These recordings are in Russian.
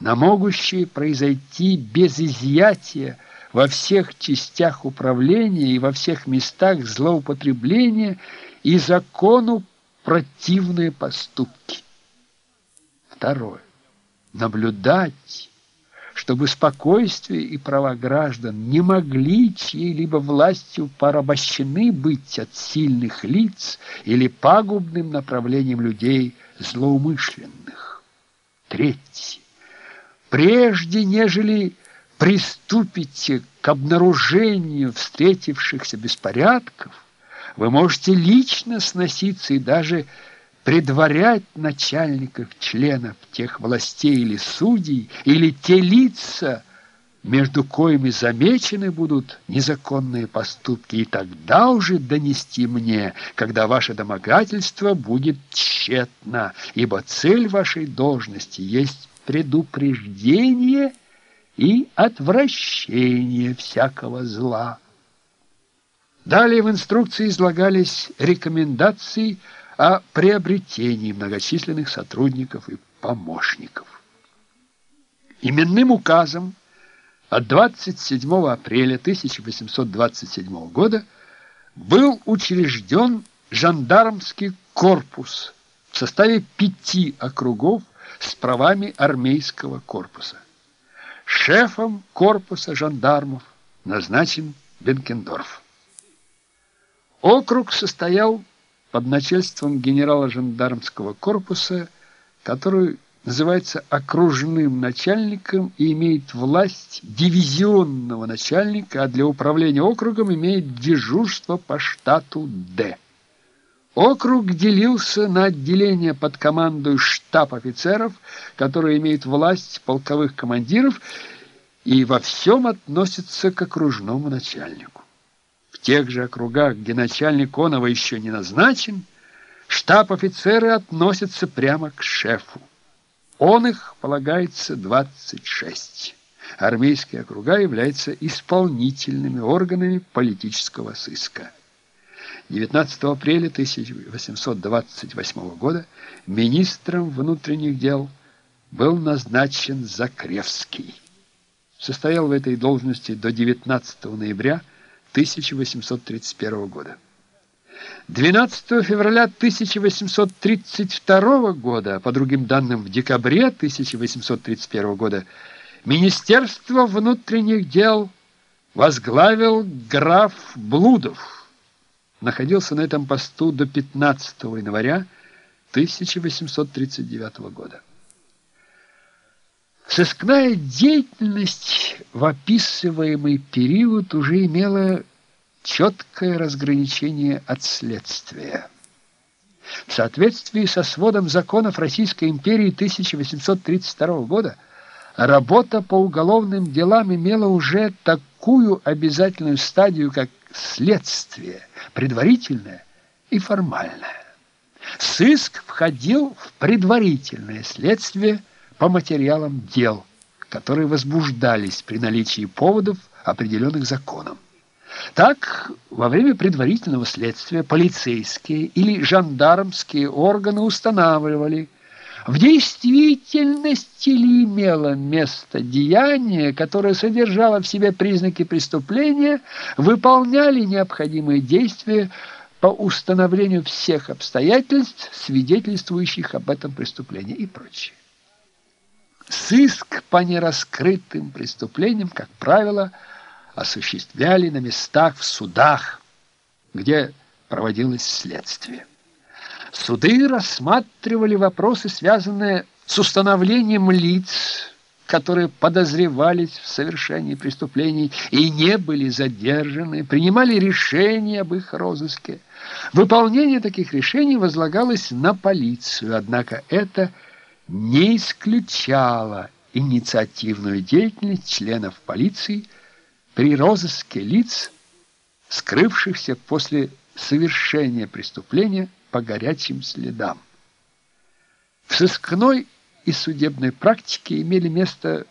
на могущие произойти без изъятия во всех частях управления и во всех местах злоупотребления и закону противные поступки. Второе. Наблюдать, чтобы спокойствие и права граждан не могли чьей-либо властью порабощены быть от сильных лиц или пагубным направлением людей злоумышленных. Третье. Прежде, нежели приступите к обнаружению встретившихся беспорядков, вы можете лично сноситься и даже предварять начальников, членов тех властей или судей, или те лица, между коими замечены будут незаконные поступки, и тогда уже донести мне, когда ваше домогательство будет тщетно, ибо цель вашей должности есть предупреждение и отвращение всякого зла. Далее в инструкции излагались рекомендации о приобретении многочисленных сотрудников и помощников. Именным указом от 27 апреля 1827 года был учрежден жандармский корпус в составе пяти округов с правами армейского корпуса. Шефом корпуса жандармов назначен Бенкендорф. Округ состоял под начальством генерала жандармского корпуса, который называется окружным начальником и имеет власть дивизионного начальника, а для управления округом имеет дежурство по штату «Д». Округ делился на отделения под командой штаб офицеров, которые имеют власть полковых командиров и во всем относятся к окружному начальнику. В тех же округах, где начальник Онова еще не назначен, штаб-офицеры относятся прямо к шефу. Он их полагается 26. Армейские округа являются исполнительными органами политического сыска. 19 апреля 1828 года министром внутренних дел был назначен Закревский. Состоял в этой должности до 19 ноября 1831 года. 12 февраля 1832 года, по другим данным, в декабре 1831 года, Министерство внутренних дел возглавил граф Блудов находился на этом посту до 15 января 1839 года. Сыскная деятельность в описываемый период уже имела четкое разграничение от следствия. В соответствии со сводом законов Российской империи 1832 года работа по уголовным делам имела уже такую обязательную стадию, как следствие, предварительное и формальное. Сыск входил в предварительное следствие по материалам дел, которые возбуждались при наличии поводов, определенных законом. Так, во время предварительного следствия полицейские или жандармские органы устанавливали, в действительности ли имело место деяние, которое содержало в себе признаки преступления, выполняли необходимые действия по установлению всех обстоятельств, свидетельствующих об этом преступлении и прочее. Сыск по нераскрытым преступлениям, как правило, осуществляли на местах в судах, где проводилось следствие. Суды рассматривали вопросы, связанные с установлением лиц, которые подозревались в совершении преступлений и не были задержаны, принимали решения об их розыске. Выполнение таких решений возлагалось на полицию, однако это не исключало инициативную деятельность членов полиции при розыске лиц, скрывшихся после совершения преступления по горячим следам. В сыскной и судебной практике имели место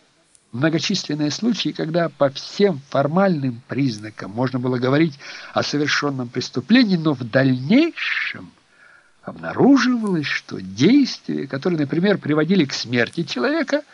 многочисленные случаи, когда по всем формальным признакам можно было говорить о совершенном преступлении, но в дальнейшем обнаруживалось, что действия, которые, например, приводили к смерти человека –